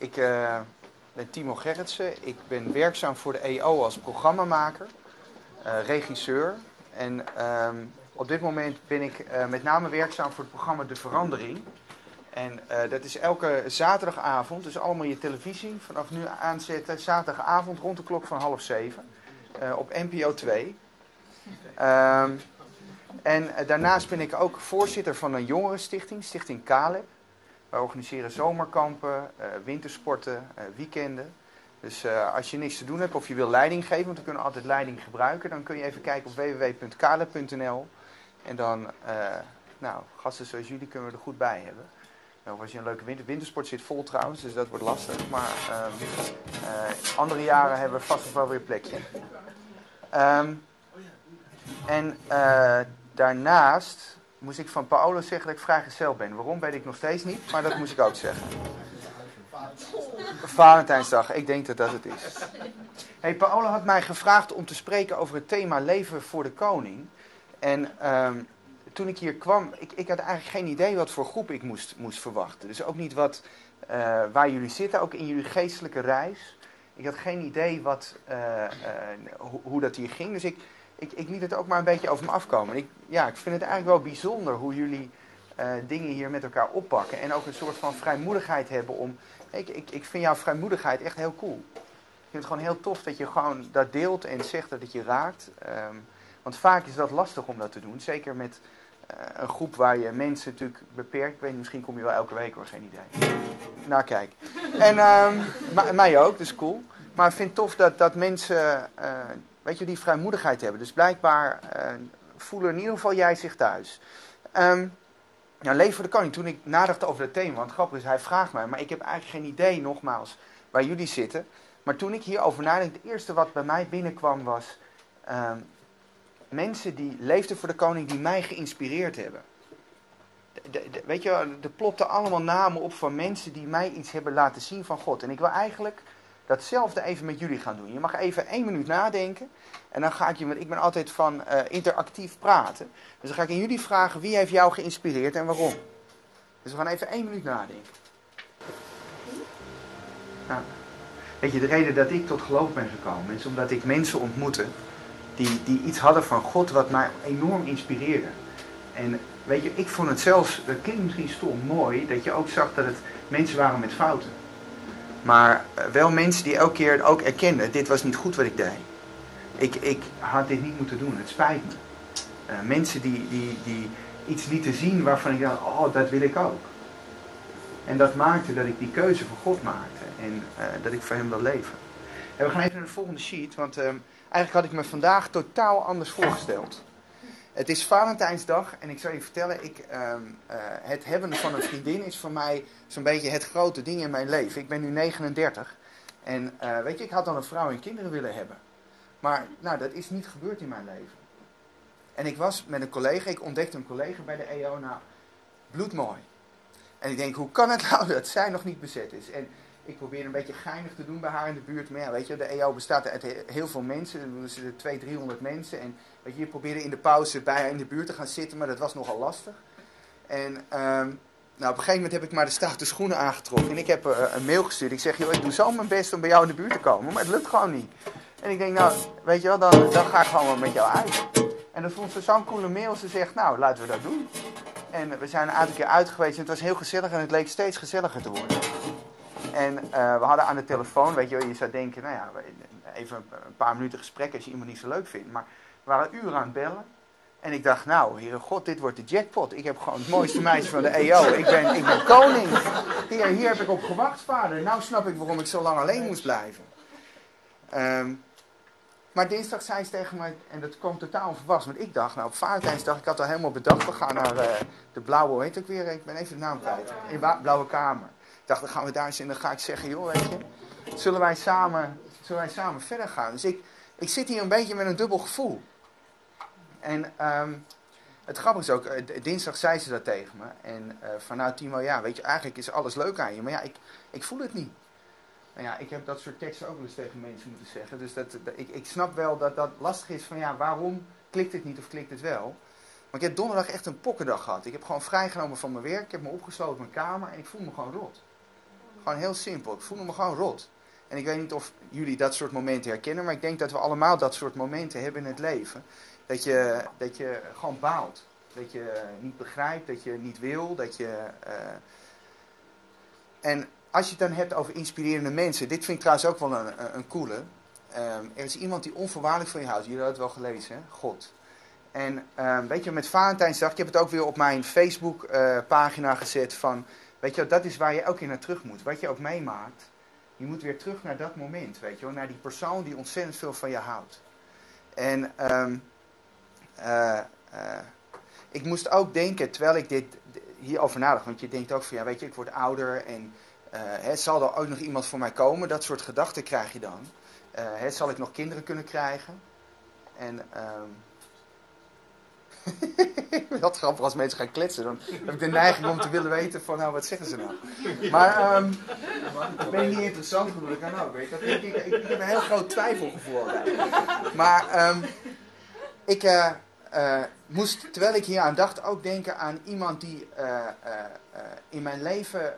Ik uh, ben Timo Gerritsen. Ik ben werkzaam voor de EO als programmamaker, uh, regisseur. En um, op dit moment ben ik uh, met name werkzaam voor het programma De Verandering. En dat is elke zaterdagavond, dus allemaal je televisie vanaf nu aanzetten. Zaterdagavond rond de klok van half zeven op NPO 2. Um, en daarnaast ben ik ook voorzitter van een jongerenstichting, Stichting Caleb. Wij organiseren zomerkampen, uh, wintersporten, uh, weekenden. Dus uh, als je niks te doen hebt of je wil leiding geven, want we kunnen altijd leiding gebruiken, dan kun je even kijken op www.kale.nl. En dan, nou, gasten zoals jullie kunnen we er goed bij hebben. Nou, als je een leuke winter, wintersport zit vol trouwens, dus dat wordt lastig. Maar ehm, andere jaren hebben we vast nog wel weer plekje. Um, en daarnaast moest ik van Paolo zeggen dat ik vrijgezel ben. Waarom weet ik nog steeds niet, maar dat moest ik ook zeggen. Valentijnsdag, ik denk dat dat het is. Hey, Paolo had mij gevraagd om te spreken over het thema leven voor de koning. En um, toen ik hier kwam, ik, ik had eigenlijk geen idee wat voor groep ik moest, moest verwachten. Dus ook niet wat, uh, waar jullie zitten, ook in jullie geestelijke reis. Ik had geen idee wat, uh, hoe, hoe dat hier ging. Dus ik, ik, ik liet het ook maar een beetje over me afkomen. Ik, ja, ik vind het eigenlijk wel bijzonder hoe jullie uh, dingen hier met elkaar oppakken. En ook een soort van vrijmoedigheid hebben om. Ik, ik, ik vind jouw vrijmoedigheid echt heel cool. Ik vind het gewoon heel tof dat je gewoon dat deelt en zegt dat het je raakt. Um, want vaak is dat lastig om dat te doen. Zeker met uh, een groep waar je mensen natuurlijk beperkt. Ik weet, misschien kom je wel elke week hoor, geen idee. Nou, kijk. En um, mij ook, dus cool. Maar ik vind het tof dat, dat mensen uh, weet je, die vrijmoedigheid hebben. Dus blijkbaar uh, voelen in ieder geval jij zich thuis. Um, nou, Leven voor de Koning, toen ik nadacht over het thema, want grappig is, hij vraagt mij, maar ik heb eigenlijk geen idee, nogmaals, waar jullie zitten. Maar toen ik hierover nadacht, het eerste wat bij mij binnenkwam was um, mensen die leefden voor de koning, die mij geïnspireerd hebben. Weet je, er plopten allemaal namen op van mensen die mij iets hebben laten zien van God. En ik wil eigenlijk datzelfde even met jullie gaan doen. Je mag even één minuut nadenken. En dan ga ik je, want ik ben altijd van uh, interactief praten. Dus dan ga ik aan jullie vragen wie heeft jou geïnspireerd en waarom. Dus we gaan even één minuut nadenken. Nou, weet je, de reden dat ik tot geloof ben gekomen is omdat ik mensen ontmoette die, die iets hadden van God wat mij enorm inspireerde. En weet je, ik vond het zelfs, dat klinkt misschien stom mooi, dat je ook zag dat het mensen waren met fouten. Maar wel mensen die elke keer ook erkenden, dit was niet goed wat ik deed. Ik, ik had dit niet moeten doen, het spijt me. Uh, mensen die, die, die iets lieten zien waarvan ik dacht, oh, dat wil ik ook. En dat maakte dat ik die keuze voor God maakte en uh, dat ik voor hem wil leven. En we gaan even naar de volgende sheet, want uh, eigenlijk had ik me vandaag totaal anders voorgesteld. Het is Valentijnsdag en ik zal je vertellen, ik, uh, uh, het hebben van een vriendin is voor mij zo'n beetje het grote ding in mijn leven. Ik ben nu 39 en uh, weet je, ik had dan een vrouw en kinderen willen hebben. Maar nou, dat is niet gebeurd in mijn leven. En ik was met een collega, ik ontdekte een collega bij de EO, nou, bloedmooi. En ik denk, hoe kan het nou dat zij nog niet bezet is? En ik probeer een beetje geinig te doen bij haar in de buurt. Maar ja, weet je, de EO bestaat uit heel veel mensen. Er zitten 200, 300 mensen. En weet je, probeerde in de pauze bij haar in de buurt te gaan zitten, maar dat was nogal lastig. En um, nou, op een gegeven moment heb ik maar de stoute schoenen aangetrokken. En ik heb uh, een mail gestuurd. Ik zeg, joh, ik doe zo mijn best om bij jou in de buurt te komen. Maar het lukt gewoon niet. En ik denk, nou, weet je wel, dan, dan ga ik gewoon met jou uit. En dat vond ze zo'n coole mail. Ze zegt, nou, laten we dat doen. En we zijn een aantal keer uit geweest. En het was heel gezellig. En het leek steeds gezelliger te worden. En uh, we hadden aan de telefoon, weet je je zou denken, nou ja, even een paar minuten gesprek als je iemand niet zo leuk vindt. Maar we waren uren aan het bellen. En ik dacht, nou, heere god, dit wordt de jackpot. Ik heb gewoon het mooiste meisje van de EO. Ik ben, ik ben koning. Hier, hier heb ik op gewacht, vader. Nou snap ik waarom ik zo lang alleen moest blijven. Um, maar dinsdag zei ze tegen mij, en dat kwam totaal onverwachts. Want ik dacht, nou op Valentijnsdag, ik had al helemaal bedacht, we gaan naar uh, de blauwe, heet het weer? Ik ben even de naam kwijt. In blauwe kamer. Dacht, dan gaan we daar eens in, dan ga ik zeggen, joh, weet je, zullen wij samen, zullen wij samen verder gaan? Dus ik, ik zit hier een beetje met een dubbel gevoel. En um, het grappige is ook, uh, dinsdag zei ze dat tegen me. En uh, van nou Timo, ja, weet je, eigenlijk is alles leuk aan je. Maar ja, ik, ik voel het niet. Nou ja, ik heb dat soort teksten ook wel eens tegen mensen moeten zeggen. Dus dat, ik, ik snap wel dat dat lastig is van ja, waarom klikt het niet of klikt het wel? Maar ik heb donderdag echt een pokkendag gehad. Ik heb gewoon vrijgenomen van mijn werk. Ik heb me opgesloten in mijn kamer en ik voel me gewoon rot. Gewoon heel simpel. Ik voelde me gewoon rot. En ik weet niet of jullie dat soort momenten herkennen, maar ik denk dat we allemaal dat soort momenten hebben in het leven. Dat je, dat je gewoon baalt. Dat je niet begrijpt, dat je niet wil, dat je. Uh... En als je het dan hebt over inspirerende mensen, dit vind ik trouwens ook wel een, een coole. Um, er is iemand die onvoorwaardelijk van je houdt. Jullie hebben het wel gelezen, hè? God. En um, weet je, met Valentijnsdag, ik heb het ook weer op mijn Facebook uh, pagina gezet van, weet je, dat is waar je elke keer naar terug moet. Wat je ook meemaakt, je moet weer terug naar dat moment, weet je naar die persoon die ontzettend veel van je houdt. En um, ik moest ook denken, terwijl ik dit hierover nadacht, want je denkt ook van, ja, weet je, ik word ouder en uh, zal er ook nog iemand voor mij komen? Dat soort gedachten krijg je dan. Zal ik nog kinderen kunnen krijgen? En um, Wat grappig als mensen gaan kletsen. Dan heb ik de neiging om te willen weten van, nou, wat zeggen ze nou? Maar, um, ben je niet interessant genoeg? Dat kan ook, weet je. ik, ik, ik, heb een heel groot twijfelgevoel. Maar, um, ik uh, uh, moest, terwijl ik hier aan dacht, ook denken aan iemand die uh, in mijn leven,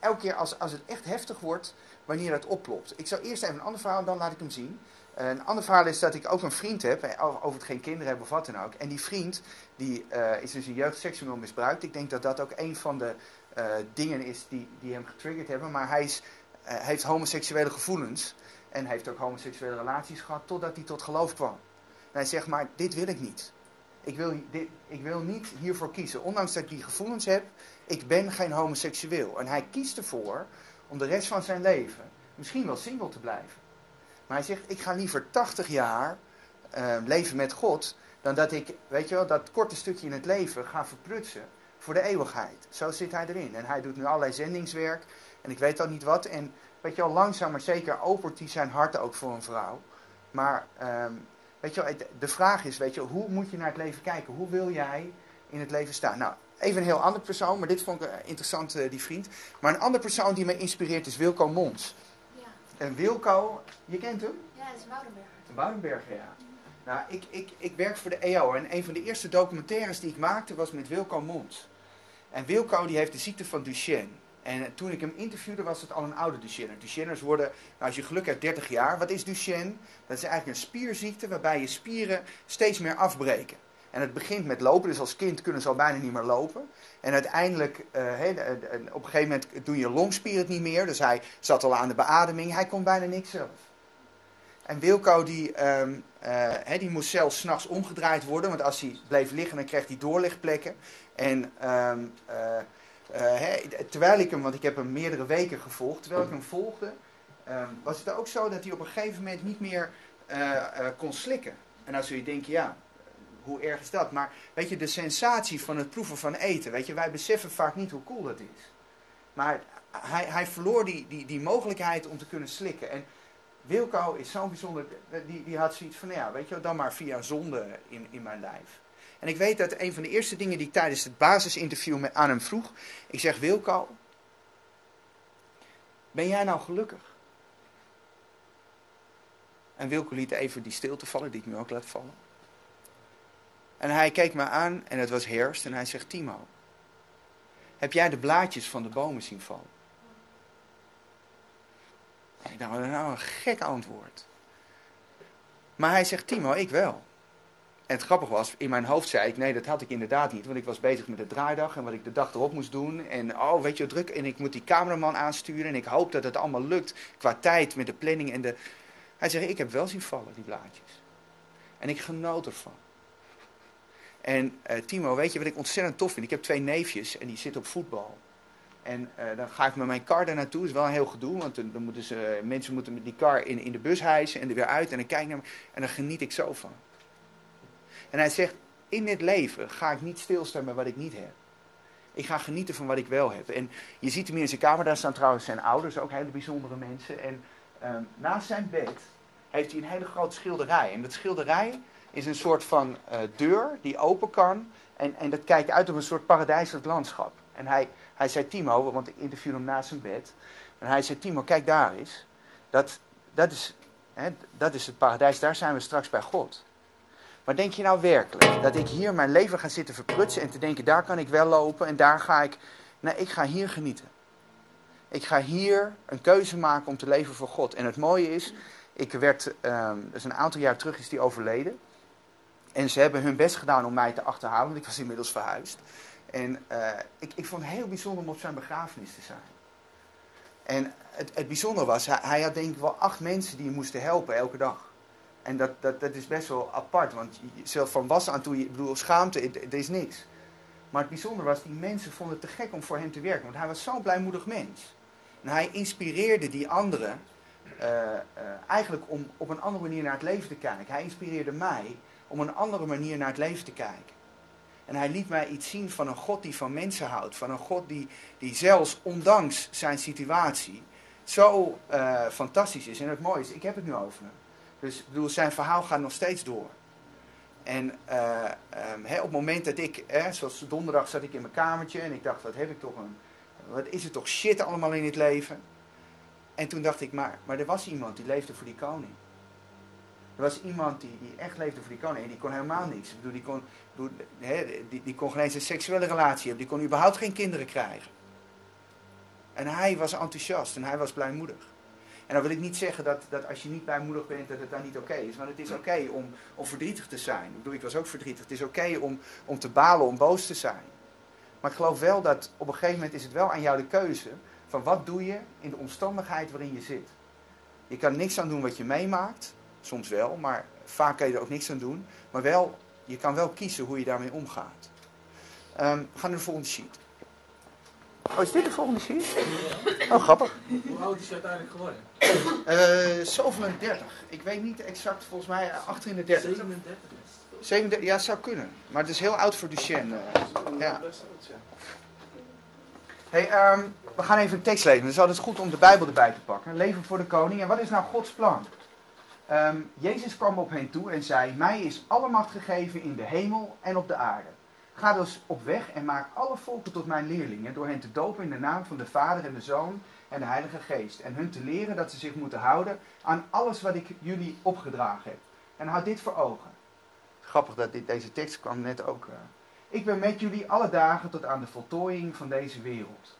elke keer als, als het echt heftig wordt, wanneer het oplopt. Ik zal eerst even een ander verhaal, dan laat ik hem zien. Een ander verhaal is dat ik ook een vriend heb, over het geen kinderen hebben of wat dan ook. En die vriend die, uh, is dus in jeugd seksueel misbruikt. Ik denk dat dat ook een van de uh, dingen is die, die hem getriggerd hebben. Maar hij is, heeft homoseksuele gevoelens en heeft ook homoseksuele relaties gehad totdat hij tot geloof kwam. Hij zegt, maar dit wil ik niet. Ik wil, dit, ik wil niet hiervoor kiezen. Ondanks dat ik die gevoelens heb, ik ben geen homoseksueel. En hij kiest ervoor om de rest van zijn leven misschien wel single te blijven. Maar hij zegt, ik ga liever 80 jaar uh, leven met God, dan dat ik, weet je wel, dat korte stukje in het leven ga verprutsen voor de eeuwigheid. Zo zit hij erin. En hij doet nu allerlei zendingswerk en ik weet al niet wat. En weet je wel, langzaam maar zeker opent hij zijn hart ook voor een vrouw. Maar um, weet je wel, de vraag is, weet je, hoe moet je naar het leven kijken? Hoe wil jij in het leven staan? Nou, even een heel ander persoon, maar dit vond ik interessant, uh, die vriend. Maar een ander persoon die me inspireert is Wilco Mons. En Wilco, je kent hem? Ja, dat is Woudenberg. Woudenberger, ja. Nou, ik, ik, ik werk voor de EO en een van de eerste documentaires die ik maakte was met Wilco Mons. En Wilco die heeft de ziekte van Duchenne. En toen ik hem interviewde was het al een oude Duchenne. Duchenne's worden, nou, als je geluk hebt, 30 jaar. Wat is Duchenne? Dat is eigenlijk een spierziekte waarbij je spieren steeds meer afbreken. En het begint met lopen, dus als kind kunnen ze al bijna niet meer lopen. En uiteindelijk, uh, op een gegeven moment doen je longspier het niet meer. Dus hij zat al aan de beademing, hij kon bijna niks zelf. En Wilco die, um, uh, die moest zelfs s'nachts omgedraaid worden, want als hij bleef liggen dan kreeg hij doorlichtplekken. En um, uh, terwijl ik hem, want ik heb hem meerdere weken gevolgd, terwijl ik hem volgde, um, was het ook zo dat hij op een gegeven moment niet meer kon slikken. En dan zul je denken, ja, hoe erg is dat? Maar weet je, de sensatie van het proeven van eten, weet je, wij beseffen vaak niet hoe cool dat is. Maar hij, hij verloor die, die, die mogelijkheid om te kunnen slikken. En Wilco is zo'n bijzonder, die, die had zoiets van, ja, weet je, dan maar via zonde in, in mijn lijf. En ik weet dat een van de eerste dingen die ik tijdens het basisinterview met, aan hem vroeg, ik zeg, Wilco, ben jij nou gelukkig? En Wilco liet even die stilte vallen, die ik nu ook laat vallen. En hij keek me aan en het was herfst en hij zegt, Timo, heb jij de blaadjes van de bomen zien vallen? En ik dacht, nou een gek antwoord. Maar hij zegt, Timo, ik wel. En het grappige was, in mijn hoofd zei ik, nee, dat had ik inderdaad niet. Want ik was bezig met de draaidag en wat ik de dag erop moest doen. En oh, weet je druk. En ik moet die cameraman aansturen en ik hoop dat het allemaal lukt. Qua tijd met de planning en de... Hij zegt, ik heb wel zien vallen, die blaadjes. En ik genoot ervan. En uh, Timo, weet je wat ik ontzettend tof vind? Ik heb twee neefjes en die zitten op voetbal. En uh, dan ga ik met mijn car daar naartoe. Dat is wel een heel gedoe, want dan, moeten ze, mensen moeten met die car in, in de bus hijsen en er weer uit. En dan kijk ik naar me en dan geniet ik zo van. En hij zegt, in dit leven ga ik niet stilstaan met wat ik niet heb. Ik ga genieten van wat ik wel heb. En je ziet hem hier in zijn kamer, daar staan trouwens zijn ouders, ook hele bijzondere mensen. En um, naast zijn bed heeft hij een hele grote schilderij. En dat schilderij, is een soort van uh, deur die open kan. En, en dat kijkt uit op een soort paradijselijk landschap. En hij, hij zei, Timo, want ik interviewde hem naast zijn bed. En hij zei, Timo, kijk daar eens. Dat, dat, is, hè, dat is het paradijs, daar zijn we straks bij God. Maar denk je nou werkelijk dat ik hier mijn leven ga zitten verprutsen en te denken, daar kan ik wel lopen en daar ga ik. Nee, ik ga hier genieten. Ik ga hier een keuze maken om te leven voor God. En het mooie is, ik werd, um, dus een aantal jaar terug is die overleden. En ze hebben hun best gedaan om mij te achterhalen, want ik was inmiddels verhuisd. En uh, ik, ik vond het heel bijzonder om op zijn begrafenis te zijn. En het, het bijzondere was, hij, had denk ik wel acht mensen die hem moesten helpen elke dag. En dat, dat, dat is best wel apart, want zelf van was aan toe, ik bedoel, schaamte, er is niks. Maar het bijzondere was, die mensen vonden het te gek om voor hem te werken, want hij was zo'n blijmoedig mens. En hij inspireerde die anderen uh, uh, eigenlijk om op een andere manier naar het leven te kijken. Hij inspireerde mij om een andere manier naar het leven te kijken. En hij liet mij iets zien van een God die van mensen houdt. Van een God die, die zelfs ondanks zijn situatie zo uh, fantastisch is. En het mooie is, ik heb het nu over hem. Dus bedoel, zijn verhaal gaat nog steeds door. En um, he, op het moment dat ik, hè, zoals donderdag zat ik in mijn kamertje en ik dacht, wat heb ik toch een, wat is er toch shit allemaal in het leven? En toen dacht ik, maar, maar er was iemand die leefde voor die koning. Er was iemand die, echt leefde voor die koning en die kon helemaal niks. Ik bedoel, die, kon, die, die kon geen eens een seksuele relatie hebben, die kon überhaupt geen kinderen krijgen. En hij was enthousiast en hij was blijmoedig. En dan wil ik niet zeggen dat, dat als je niet blijmoedig bent, dat het dan niet oké is. Want het is oké om, om verdrietig te zijn. Ik bedoel, ik was ook verdrietig. Het is oké om, om te balen, om boos te zijn. Maar ik geloof wel dat op een gegeven moment is het wel aan jou de keuze van wat doe je in de omstandigheid waarin je zit. Je kan niks aan doen wat je meemaakt, soms wel, maar vaak kan je er ook niks aan doen. Maar wel, je kan wel kiezen hoe je daarmee omgaat. Um, we gaan naar de volgende sheet. Oh, is dit de volgende sheet? Oh, grappig. Hoe oud is hij uiteindelijk geworden? Uh, 37. Ik weet niet exact, volgens mij achter in de 30. 37. 37, ja, het zou kunnen. Maar het is heel oud voor Duchenne. Ja. Hey, um, we gaan even een tekst lezen. Het is altijd goed om de Bijbel erbij te pakken. Leven voor de koning. En wat is nou Gods plan? Um, Jezus kwam op hen toe en zei: Mij is alle macht gegeven in de hemel en op de aarde. Ga dus op weg en maak alle volken tot mijn leerlingen, door hen te dopen in de naam van de Vader en de Zoon en de Heilige Geest. En hun te leren dat ze zich moeten houden aan alles wat ik jullie opgedragen heb. En houd dit voor ogen. Grappig dat dit, deze tekst kwam net ook. Uh, ik ben met jullie alle dagen tot aan de voltooiing van deze wereld.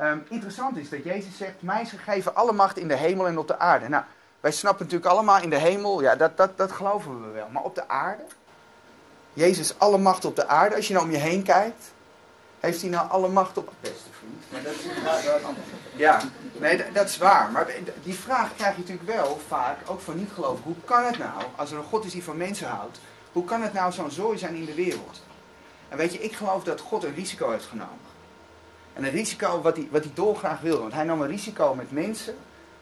Um, interessant is dat Jezus zegt, mij is gegeven alle macht in de hemel en op de aarde. Nou, wij snappen natuurlijk allemaal in de hemel, ja, dat, dat, dat geloven we wel. Maar op de aarde? Jezus alle macht op de aarde. Als je nou om je heen kijkt, heeft hij nou alle macht op... Beste vriend. Ja, nee, dat, dat is waar. Maar die vraag krijg je natuurlijk wel vaak, ook van niet-gelovigen. Hoe kan het nou, als er een God is die van mensen houdt, hoe kan het nou zo'n zooi zijn in de wereld? En weet je, ik geloof dat God een risico heeft genomen. En een risico wat hij, wat hij dolgraag wilde. Want hij nam een risico met mensen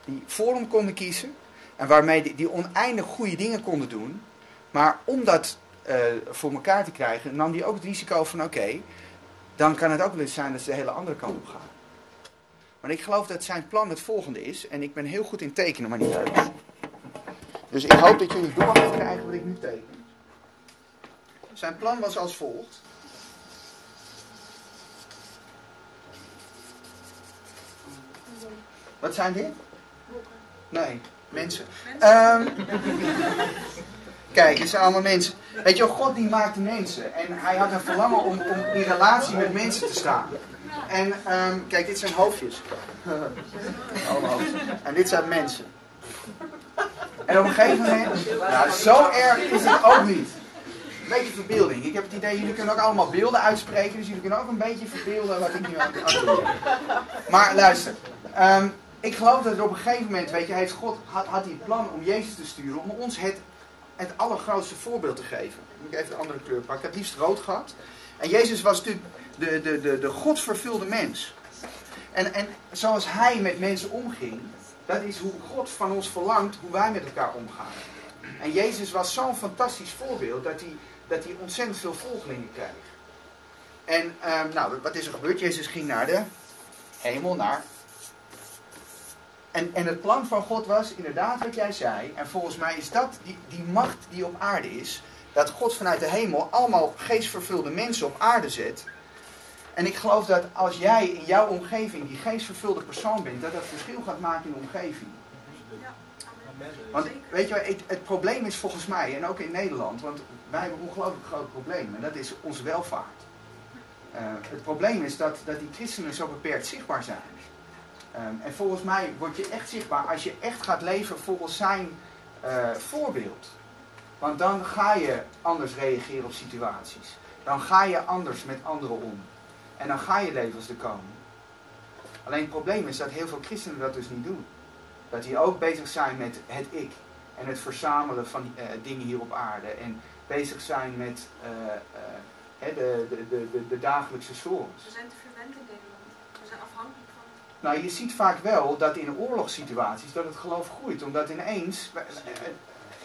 die voor hem konden kiezen. En waarmee die, die oneindig goede dingen konden doen. Maar om dat uh, voor elkaar te krijgen, nam hij ook het risico van oké, okay, dan kan het ook wel eens zijn dat ze de hele andere kant op gaan. Maar ik geloof dat zijn plan het volgende is. En ik ben heel goed in tekenen, maar niet uit. Dus ik hoop dat jullie door gaan krijgen wat ik nu teken. Zijn plan was als volgt. Wat zijn dit? Nee, mensen. Um, kijk, het zijn allemaal mensen. Weet je, God die maakte mensen. En hij had een verlangen om, om in relatie met mensen te staan. En um, kijk, dit zijn hoofdjes. allemaal. En dit zijn mensen. En op een gegeven moment, nou, zo erg is het ook niet. Een beetje verbeelding. Ik heb het idee, jullie kunnen ook allemaal beelden uitspreken, dus jullie kunnen ook een beetje verbeelden wat ik nu aan het doen Maar luister, um, ik geloof dat op een gegeven moment, weet je, heeft God had, had hij het plan om Jezus te sturen, om ons het, het allergrootste voorbeeld te geven. Ik even een andere kleur pakken. Ik heb het liefst rood gehad. En Jezus was natuurlijk de, de, de, de godsvervulde mens. En, en zoals hij met mensen omging, dat is hoe God van ons verlangt hoe wij met elkaar omgaan. En Jezus was zo'n fantastisch voorbeeld dat hij, dat hij ontzettend veel volgelingen kreeg. En um, nou, wat is er gebeurd? Jezus ging naar de hemel, naar en, en het plan van God was inderdaad wat jij zei. En volgens mij is dat die, die macht die op aarde is. Dat God vanuit de hemel allemaal geestvervulde mensen op aarde zet. En ik geloof dat als jij in jouw omgeving die geestvervulde persoon bent, dat dat verschil gaat maken in de omgeving. Want weet je, het, het probleem is volgens mij, en ook in Nederland, want wij hebben een ongelooflijk groot probleem, en dat is onze welvaart. Uh, het probleem is dat, dat die christenen zo beperkt zichtbaar zijn. Ehm, en volgens mij word je echt zichtbaar als je echt gaat leven volgens zijn eh, voorbeeld. Want dan ga je anders reageren op situaties. Dan ga je anders met anderen om. En dan ga je leven als de koning. Alleen het probleem is dat heel veel christenen dat dus niet doen. Dat die ook bezig zijn met het ik. En het verzamelen van uh, dingen hier op aarde. En bezig zijn met uh, de, de, de, de, dagelijkse sores. We zijn te verwend in Nederland. We zijn afhankelijk. Nou, je ziet vaak wel dat in oorlogssituaties dat het geloof groeit. Omdat ineens,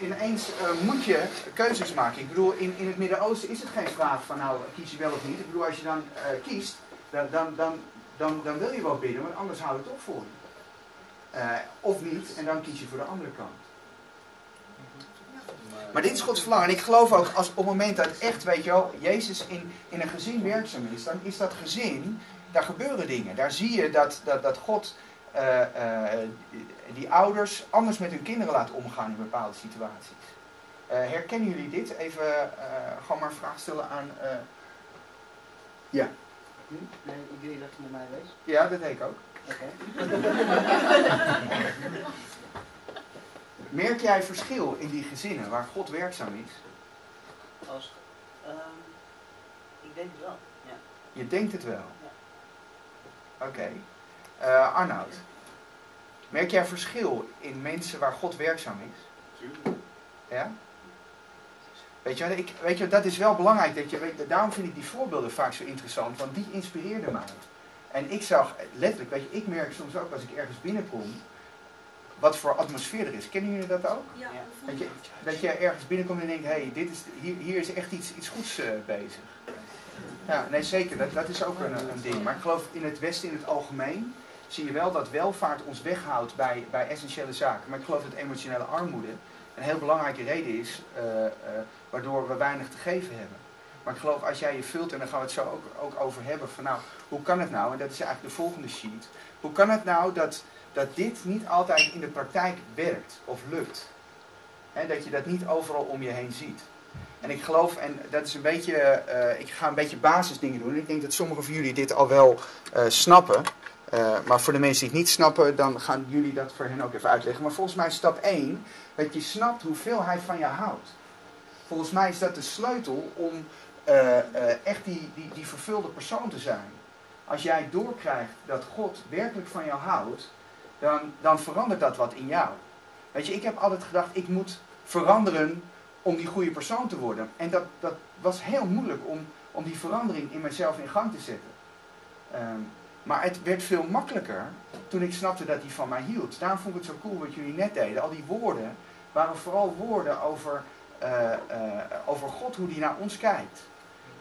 ineens moet je keuzes maken. Ik bedoel, in, in het Midden-Oosten is het geen vraag van nou, kies je wel of niet. Ik bedoel, als je dan kiest, dan, dan, dan, dan, dan wil je wel bidden, want anders houdt het op voor je. of niet, en dan kies je voor de andere kant. Maar dit is Gods verlangen. En ik geloof ook, als op het moment dat echt, weet je wel, Jezus in, in een gezin werkzaam is, dan is dat gezin, daar gebeuren dingen. Daar zie je dat, dat, dat God uh, uh, die ouders anders met hun kinderen laat omgaan in bepaalde situaties. Uh, herkennen jullie dit? Even gewoon maar een vraag stellen aan. ja. Nee, ik wil dat je met mij leest. Ja, dat deed ik ook. Oké. Merk jij verschil in die gezinnen waar God werkzaam is? Als, um, ik denk het wel, ja. Je denkt het wel? Oké. Okay. Uh, Arnoud, merk jij verschil in mensen waar God werkzaam is? Ja? Weet je, ik, weet je, dat is wel belangrijk. Dat je, weet, daarom vind ik die voorbeelden vaak zo interessant, want die inspireerden mij. En ik zag, letterlijk, weet je, ik merk soms ook als ik ergens binnenkom, wat voor atmosfeer er is. Kennen jullie dat ook? Ja. Dat, je, dat je ergens binnenkomt en denkt, hé, hey, dit is, hier, hier is echt iets, iets goeds uh, bezig. Ja, nee zeker, dat, dat is ook een, een ding. Maar ik geloof in het Westen in het algemeen zie je wel dat welvaart ons weghoudt bij, bij essentiële zaken. Maar ik geloof dat emotionele armoede een heel belangrijke reden is uh, uh, waardoor we weinig te geven hebben. Maar ik geloof als jij je vult, en daar gaan we het zo ook, ook over hebben, van nou, hoe kan het nou, en dat is eigenlijk de volgende sheet, hoe kan het nou dat dat dit niet altijd in de praktijk werkt of lukt. He, dat je dat niet overal om je heen ziet. En ik geloof, en dat is een beetje, uh, ik ga een beetje basisdingen doen. En ik denk dat sommigen van jullie dit al wel uh, snappen. Uh, maar voor de mensen die het niet snappen, dan gaan jullie dat voor hen ook even uitleggen. Maar volgens mij is stap 1, dat je snapt hoeveel hij van je houdt. Volgens mij is dat de sleutel om echt die, die, die vervulde persoon te zijn. Als jij doorkrijgt dat God werkelijk van jou houdt, dan, dan verandert dat wat in jou. Weet je, ik heb altijd gedacht, ik moet veranderen om die goede persoon te worden. En dat, dat was heel moeilijk om, om die verandering in mezelf in gang te zetten. Um, maar het werd veel makkelijker toen ik snapte dat hij van mij hield. Daarom vond ik het zo cool wat jullie net deden. Al die woorden waren vooral woorden over, uh, uh, over God, hoe hij naar ons kijkt.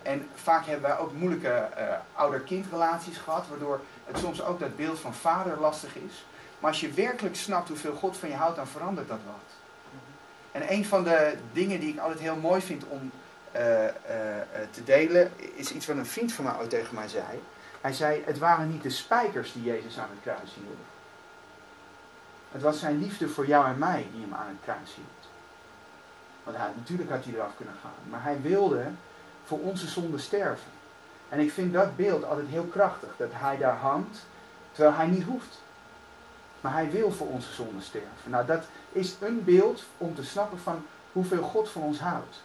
En vaak hebben wij ook moeilijke uh, ouder-kindrelaties gehad, waardoor het soms ook dat beeld van vader lastig is. Maar als je werkelijk snapt hoeveel God van je houdt, dan verandert dat wat. En een van de dingen die ik altijd heel mooi vind om uh, uh, te delen, is iets wat een vriend van mij ooit tegen mij zei. Hij zei, het waren niet de spijkers die Jezus aan het kruis hielden. Het was zijn liefde voor jou en mij die hem aan het kruis hield. Want natuurlijk had hij eraf kunnen gaan. Maar hij wilde voor onze zonde sterven. En ik vind dat beeld altijd heel krachtig. Dat hij daar hangt, terwijl hij niet hoeft. Maar hij wil voor onze zonde sterven. Nou, dat is een beeld om te snappen van hoeveel God van ons houdt.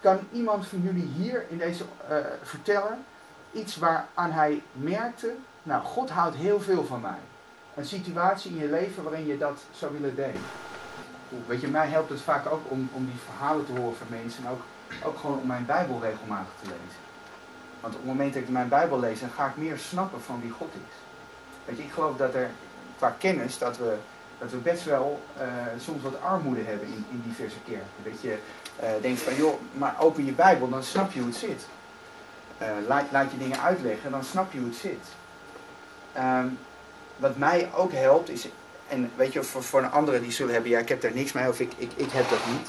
Kan iemand van jullie hier in deze uh, vertellen iets waaraan hij merkte, nou, God houdt heel veel van mij. Een situatie in je leven waarin je dat zou willen delen. Weet je, mij helpt het vaak ook om, om die verhalen te horen van mensen en ook, ook gewoon om mijn Bijbel regelmatig te lezen. Want op het moment dat ik mijn Bijbel lees, dan ga ik meer snappen van wie God is. Weet je, ik geloof dat er qua kennis dat we, dat we best wel uh, soms wat armoede hebben in, in diverse kerken. Dat je uh, denkt van joh, maar open je Bijbel, dan snap je hoe het zit. Uh, laat, laat je dingen uitleggen, dan snap je hoe het zit. Um, wat mij ook helpt is, en weet je, voor, voor een andere die zullen hebben, ja ik heb daar niks mee of ik, ik, ik heb dat niet.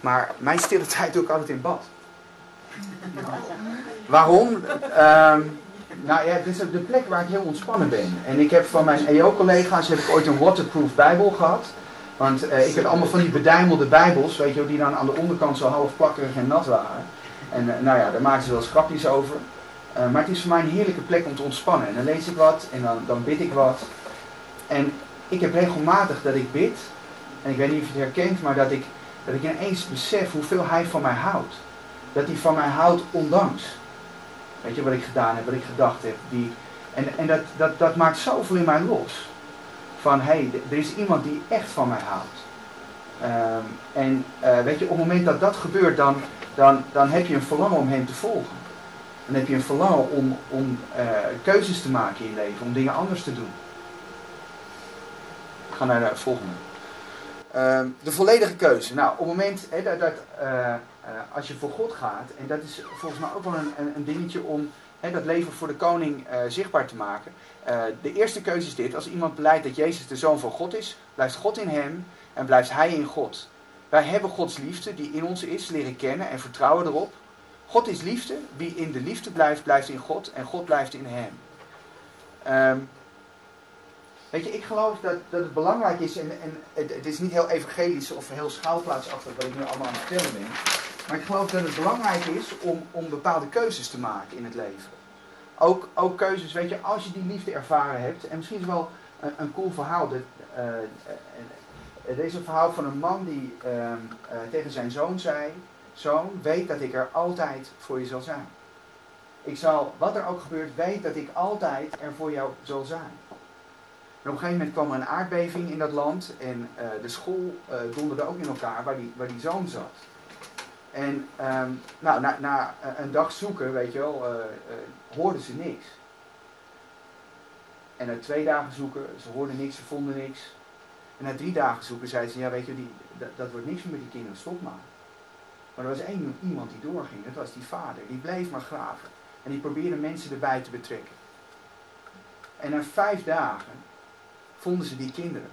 Maar mijn stille tijd doe ik altijd in bad. Waarom? Um, nou ja, dit is de plek waar ik heel ontspannen ben. En ik heb van mijn EO-collega's heb ik ooit een waterproof bijbel gehad. Want uh, ik heb allemaal van die bedijmelde bijbels, weet je die dan aan de onderkant zo half plakkerig en nat waren. En uh, nou ja, daar maakten ze wel eens grapjes over. Eh, maar het is voor mij een heerlijke plek om te ontspannen. En dan lees ik wat en dan, dan bid ik wat. En ik heb regelmatig dat ik bid. En ik weet niet of je het herkent, maar dat ik, dat ik ineens besef hoeveel hij van mij houdt. Dat hij van mij houdt ondanks. Weet je wat ik gedaan heb, wat ik gedacht heb. Die, en en dat, dat, dat maakt zoveel in mij los. Van hé, hey, er is iemand die echt van mij houdt. Ehm, en uh, weet je, op het moment dat dat gebeurt, dan, dan, dan heb je een verlangen om hem te volgen. Dan heb je een verlangen om, om uh, keuzes te maken in je leven, om dingen anders te doen. Ik ga naar de volgende. Uh, de volledige keuze. Nou, op het moment dat, dat uh, als je voor God gaat, en dat is volgens mij ook wel een, een, dingetje om hè, dat leven voor de koning zichtbaar te maken. de eerste keuze is dit: als iemand beleidt dat Jezus de zoon van God is, blijft God in hem en blijft hij in God. Wij hebben Gods liefde die in ons is, leren kennen en vertrouwen erop. God is liefde. Wie in de liefde blijft, blijft in God en God blijft in hem. Um, weet je, ik geloof dat, dat het belangrijk is, en, en het, het, is niet heel evangelisch of heel schouwplaatsachtig wat ik nu allemaal aan het vertellen ben. Maar ik geloof dat het belangrijk is om, om bepaalde keuzes te maken in het leven. Ook, ook keuzes, weet je, als je die liefde ervaren hebt. En misschien is wel een, een cool verhaal. Dat, uh, het is een verhaal van een man die uh, uh, tegen zijn zoon zei: Zoon, weet dat ik er altijd voor je zal zijn. Ik zal, wat er ook gebeurt, weet dat ik altijd er voor jou zal zijn. En op een gegeven moment kwam er een aardbeving in dat land en de school donderde ook in elkaar waar die, waar die zoon zat. En um, nou, na, na, een dag zoeken, weet je wel, hoorden ze niks. En na twee dagen zoeken, ze hoorden niks, ze vonden niks. En na drie dagen zoeken zei ze, ja weet je, die, dat, dat wordt niks meer met die kinderen, stop maar. Maar er was één iemand die doorging, dat was die vader. Die bleef maar graven. En die probeerde mensen erbij te betrekken. En na vijf dagen vonden ze die kinderen.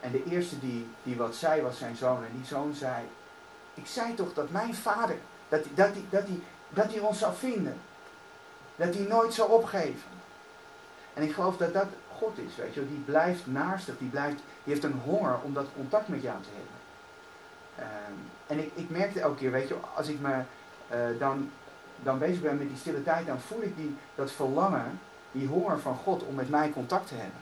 En de eerste die, die wat zei was zijn zoon. En die zoon zei, ik zei toch dat mijn vader, dat, dat, die, dat, die, dat hij ons zou vinden. Dat hij nooit zou opgeven. En ik geloof dat dat God is, weet je Die blijft naastig, die, blijft, die heeft een honger om dat contact met jou te hebben. Um, en ik, ik merkte elke keer, weet je, als ik me uh, dan, dan bezig ben met die stille tijd, dan voel ik die, dat verlangen, die honger van God om met mij contact te hebben.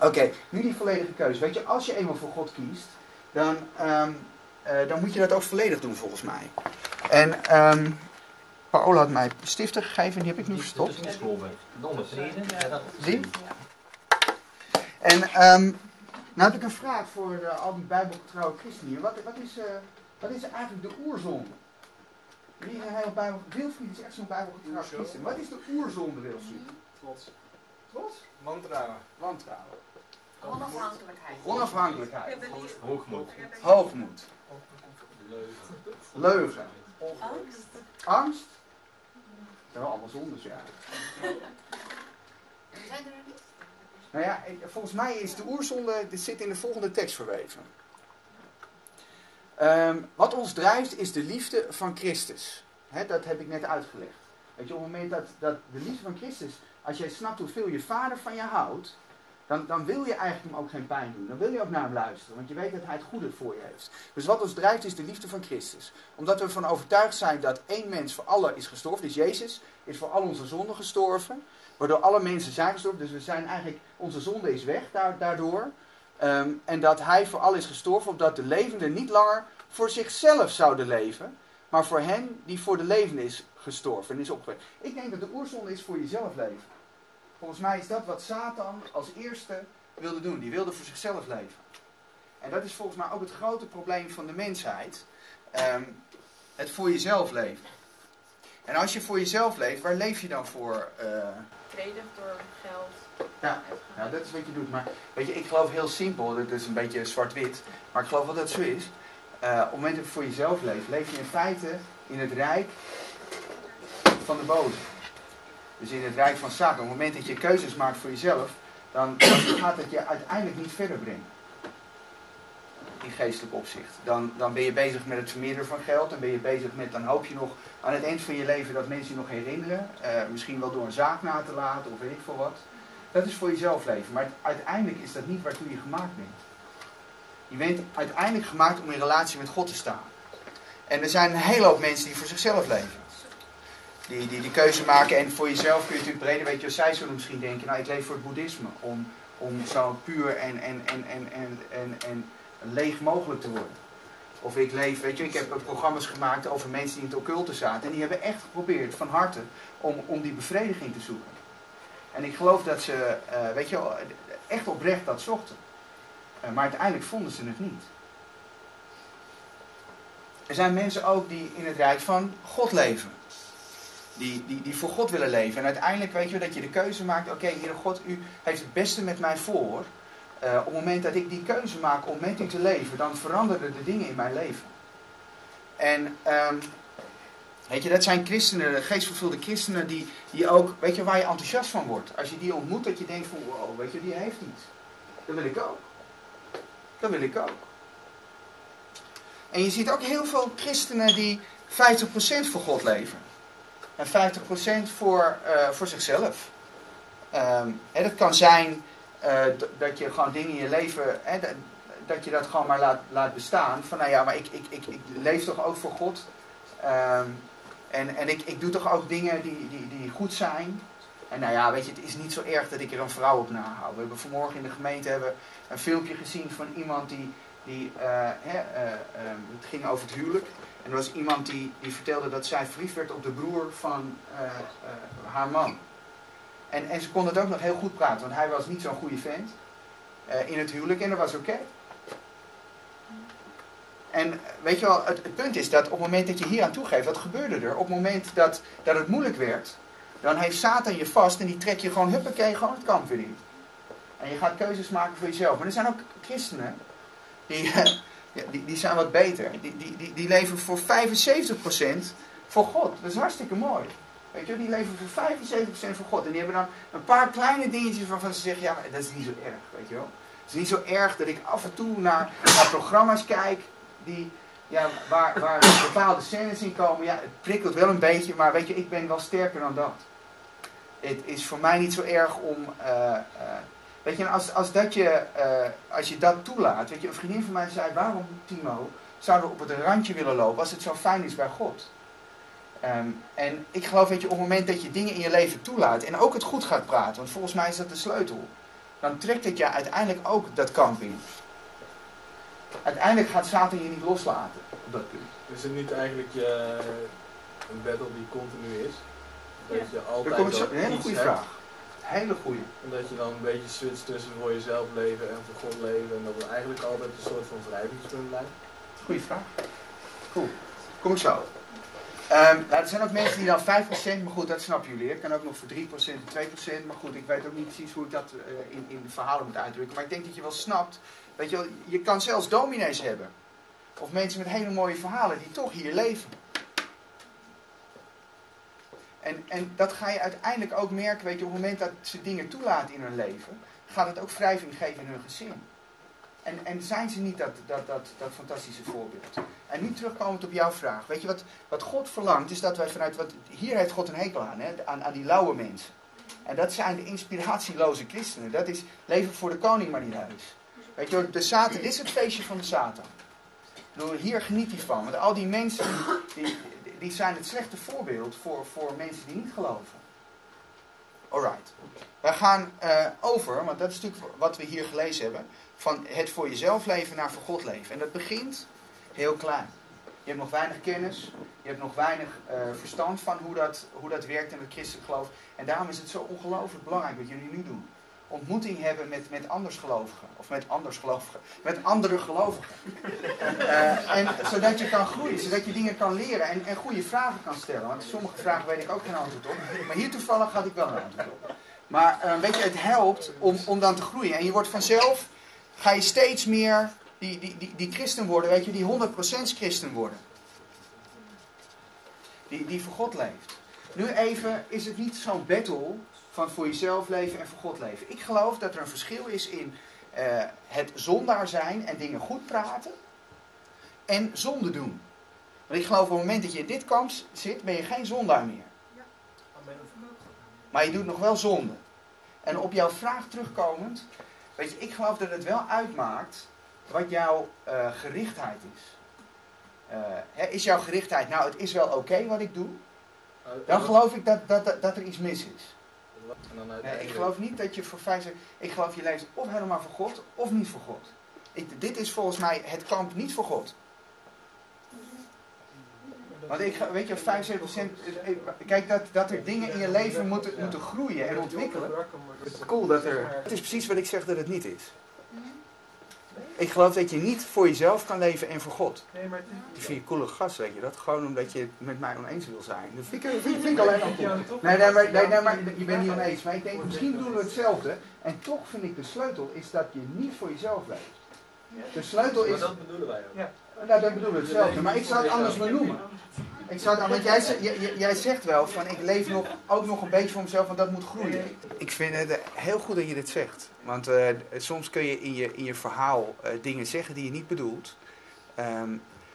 Oké, nu die volledige keuze. Weet je, als je eenmaal voor God kiest, dan, um, uh, dan moet je dat ook volledig doen volgens mij. En um, Paola had mij stiften gegeven, die heb ik nu verstopt. Zie? En um, nou heb ik een vraag voor uh, al die bijbelgetrouwe christenen. Wat, wat, is, uh, wat is eigenlijk de oerzonde? Wie is een heel bijbel... Wilfried is echt zo'n bijbelgetrouwe christen. Wat is de oerzonde, Wilfried? Trots. Trots? Wantrouwen. Wantrouwen. Onafhankelijkheid. Onafhankelijkheid. Hoogmoed. Hoogmoed. Leugen. Leugen. Angst. Angst. Dat zijn wel allemaal zondes, ja. Zijn er niet? Nou ja, volgens mij is de oerzonde, dit zit in de volgende tekst verweven. Um, wat ons drijft is de liefde van Christus. He, dat heb ik net uitgelegd. Weet je, op het moment dat, dat de liefde van Christus, als jij snapt hoeveel je vader van je houdt, dan, dan wil je eigenlijk hem ook geen pijn doen. Dan wil je ook naar hem luisteren, want je weet dat hij het goede voor je heeft. Dus wat ons drijft is de liefde van Christus. Omdat we ervan overtuigd zijn dat één mens voor alle is gestorven, dus Jezus is voor al onze zonden gestorven. Waardoor alle mensen zijn gestorven. Dus we zijn eigenlijk, onze zonde is weg daardoor. Um, en dat hij voor al is gestorven, opdat de levenden niet langer voor zichzelf zouden leven. Maar voor hen die voor de levende is gestorven en is opgewekt. Ik denk dat de oerzonde is voor jezelf leven. Volgens mij is dat wat Satan als eerste wilde doen. Die wilde voor zichzelf leven. En dat is volgens mij ook het grote probleem van de mensheid. Um, het voor jezelf leven. En als je voor jezelf leeft, waar leef je dan voor? Uh... Vredig door geld. Ja, nou, dat is wat je doet. Maar weet je, ik geloof heel simpel, dat is een beetje zwart-wit. Maar ik geloof wel dat het zo is. Uh, op het moment dat je voor jezelf leeft, leef je in feite in het rijk van de boze. Dus in het rijk van Satan. Op het moment dat je keuzes maakt voor jezelf, dan, gaat het je uiteindelijk niet verder brengen. In geestelijk opzicht. Dan, dan ben je bezig met het vermeerderen van geld. Dan ben je bezig met, dan hoop je nog aan het eind van je leven dat mensen je nog herinneren. Uh, misschien wel door een zaak na te laten of weet ik veel wat. Dat is voor jezelf leven. Maar uiteindelijk is dat niet waartoe je gemaakt bent. Je bent uiteindelijk gemaakt om in relatie met God te staan. En er zijn een hele hoop mensen die voor zichzelf leven. Die, die, die keuze maken. En voor jezelf kun je natuurlijk breder, weet je, zij zullen misschien denken, nou ik leef voor het boeddhisme. Om, om zo puur en, en, en, en, en, en, en leeg mogelijk te worden. Of ik leef, weet je, ik heb programma's gemaakt over mensen die in het occulte zaten. En die hebben echt geprobeerd van harte om, om die bevrediging te zoeken. En ik geloof dat ze, eh, weet je echt oprecht dat zochten. Eh, maar uiteindelijk vonden ze het niet. Er zijn mensen ook die in het rijk van God leven. Die, die, die voor God willen leven. En uiteindelijk weet je dat je de keuze maakt. Oké, okay, Heere God, u heeft het beste met mij voor. Uh, op het moment dat ik die keuze maak om met u te leven, dan veranderen de dingen in mijn leven. En um, weet je, dat zijn christenen, geestvervulde christenen, die, die ook, weet je, waar je enthousiast van wordt. Als je die ontmoet, dat je denkt van, wow, weet je, die heeft iets. Dat wil ik ook. Dat wil ik ook. En je ziet ook heel veel christenen die 50% voor God leven. En 50% voor, uh, voor zichzelf. Um, dat kan zijn uh, dat je gewoon dingen in je leven, hè, dat, je dat gewoon maar laat, laat bestaan. Van nou ja, maar ik, ik, ik, ik leef toch ook voor God. Um, en en ik, ik doe toch ook dingen die, die, die goed zijn. En nou ja, weet je, het is niet zo erg dat ik er een vrouw op nahoud. We hebben vanmorgen in de gemeente hebben een filmpje gezien van iemand die, die uh, hè, uh, het ging over het huwelijk. En er was iemand die, die vertelde dat zij verliefd werd op de broer van haar man. En, en ze kon het ook nog heel goed praten, want hij was niet zo'n goede vent in het huwelijk en dat was oké. En weet je wel, het, het, punt is dat op het moment dat je hier aan toegeeft, wat gebeurde er? Op het moment dat, dat het moeilijk werd, dan heeft Satan je vast en die trekt je gewoon, huppakee, gewoon het kamp weer in. En je gaat keuzes maken voor jezelf. Maar er zijn ook christenen, die, die, die zijn wat beter. Die, die, die, die leven voor 75% voor God. Dat is hartstikke mooi. Weet je, die leven voor 75% voor God. En die hebben dan een paar kleine dingetjes waarvan ze zeggen, ja, dat is niet zo erg, weet je wel. Het is niet zo erg dat ik af en toe naar, naar programma's kijk die, ja, waar, waar bepaalde scènes in komen. Ja, het prikkelt wel een beetje, maar weet je, ik ben wel sterker dan dat. Het is voor mij niet zo erg om, uh, uh, weet je, als, als, dat je, uh, als je dat toelaat. Weet je, een vriendin van mij zei, waarom Timo, zouden we op het randje willen lopen als het zo fijn is bij God? Um, en ik geloof, weet je, op het moment dat je dingen in je leven toelaat en ook het goed gaat praten, want volgens mij is dat de sleutel, dan trekt het je uiteindelijk ook dat kamp in. Uiteindelijk gaat Satan je niet loslaten op dat punt. Is het niet eigenlijk je, een battle die continu is? Dat Ja. je altijd Dat komt een hele goede hebt. vraag. Hele goede. En dat je dan een beetje switcht tussen voor jezelf leven en voor God leven. En dat het eigenlijk altijd een soort van wrijvingspunt blijft. Goeie vraag. Goed. Kom ik zo. Ehm, nou, er zijn ook mensen die dan 5%, maar goed, dat snappen jullie. Het kan ook nog voor 3% en 2%, maar goed, ik weet ook niet precies hoe ik dat eh, in, in verhalen moet uitdrukken. Maar ik denk dat je wel snapt, weet je wel, je kan zelfs dominees hebben. Of mensen met hele mooie verhalen die toch hier leven. En, en dat ga je uiteindelijk ook merken, weet je, op het moment dat ze dingen toelaten in hun leven, gaat het ook wrijving geven in hun gezin. En, en zijn ze niet dat, dat, dat, dat fantastische voorbeeld? En nu terugkomend op jouw vraag. Weet je wat, wat God verlangt, is dat wij vanuit. Wat, hier heeft God een hekel aan, hè, aan, aan die lauwe mensen. En dat zijn de inspiratieloze christenen. Dat is leven voor de koning, maar niet huis. Weet je, de Satan, dit is het feestje van de Satan. Hier geniet hij van. Want al die mensen, die, die, zijn het slechte voorbeeld voor, voor mensen die niet geloven. Alright. Wij gaan eh, over, want dat is natuurlijk wat we hier gelezen hebben, van het voor jezelf leven naar voor God leven. En dat begint heel klein. Je hebt nog weinig kennis, je hebt nog weinig eh, verstand van hoe dat, hoe dat werkt in het christelijk geloof. En daarom is het zo ongelooflijk belangrijk wat jullie nu doen. Ontmoeting hebben met, met andersgelovigen. Of met andersgelovigen. Met andere gelovigen. Eh, en zodat je kan groeien, zodat je dingen kan leren en, en goede vragen kan stellen. Want sommige vragen weet ik ook geen antwoord op. Maar hier toevallig had ik wel een antwoord op. Maar eh, weet je, het helpt om, om dan te groeien. En je wordt vanzelf, ga je steeds meer die, die, die, die christen worden, weet je, die 100% christen worden. Die, die voor God leeft. Nu even, is het niet zo'n battle van voor jezelf leven en voor God leven. Ik geloof dat er een verschil is in eh, het zondaar zijn en dingen goed praten en zonde doen. Want ik geloof op het moment dat je in dit kamp zit, ben je geen zondaar meer. Maar je doet nog wel zonde. En op jouw vraag terugkomend, weet je, ik geloof dat het wel uitmaakt wat jouw eh, gerichtheid is. Eh, hè, is jouw gerichtheid, nou het is wel oké wat ik doe? Dan geloof ik dat, dat, dat, dat er iets mis is. En dan Nee, uiteindelijk- ik geloof niet dat je voor vijf zegt, ik geloof je leeft of helemaal voor God of niet voor God. Ik, dit is volgens mij het kamp niet voor God. Want ik, ga- weet je, 75%, eh, kijk dat, dat er dingen in je leven moeten, moeten groeien en ontwikkelen. Het is cool dat er, het is precies wat ik zeg dat het niet is. Ik geloof dat je niet voor jezelf kan leven en voor God. Nee, maar vind je coole gast, weet je dat? Gewoon omdat je het met mij oneens wil zijn. Dat vind ik, vind, vind ik alleen al. Nee, nee, maar, nee, nee, maar je bent niet oneens. Maar ik denk, misschien doen we hetzelfde. En toch vind ik de sleutel is dat je niet voor jezelf leeft. De sleutel Maar is, dat bedoelen wij ook. nou dat bedoel ik hetzelfde. Maar ik zou het anders benoemen. Ik zou het, want jij, ze- jij- jij- jij zegt wel van ik leef nog, ook nog een beetje voor mezelf, want dat moet groeien. Ik vind het eh, heel goed dat je dit zegt. Want eh, soms kun je in je, in je verhaal eh, dingen zeggen die je niet bedoelt. Ehm,